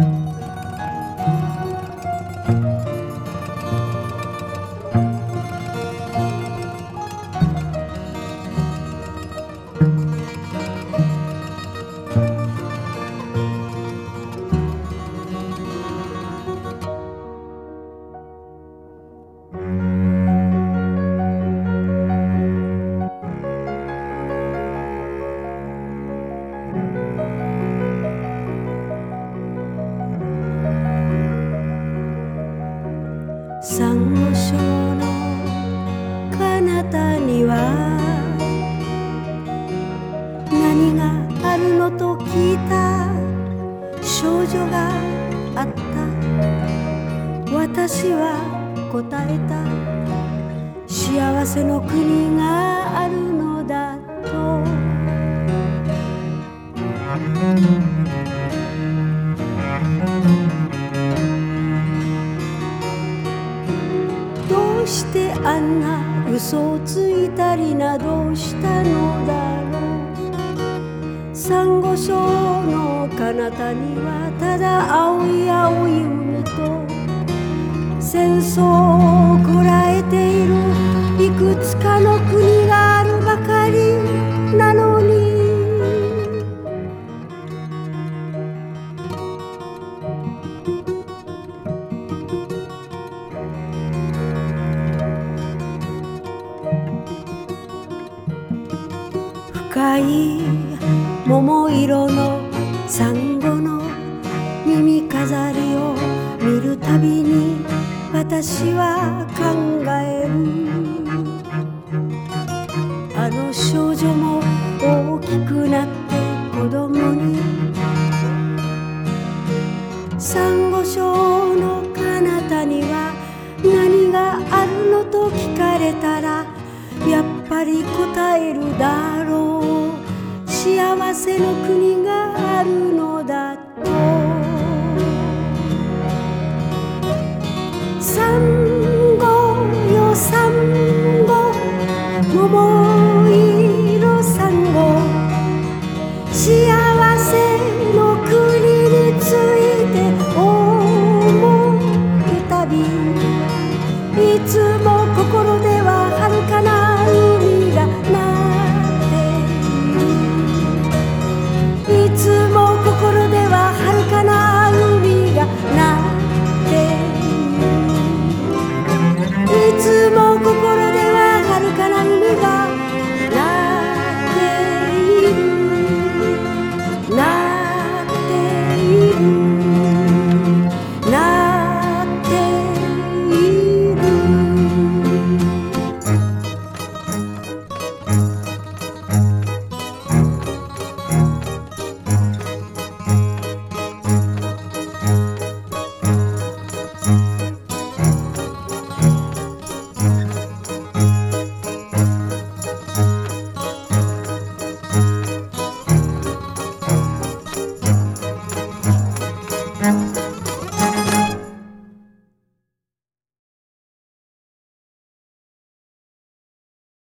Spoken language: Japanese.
サンゴ礁の彼方には何があるのと聞いた少女があった。私は答えた。幸せの国があるのだ。んが嘘をついたりなどしたのだろう。サンゴ礁の彼方にはただ青い青い海と戦争をこらえている。いくつかの国深い桃色のサンゴの耳飾りを見るたびに私は考えるあの少女も大きくなって子供に。サンゴ礁の彼方に。は何があるのと聞かれたらやっぱり答えるだろう幸せの国があるのだと。産後よ産後桃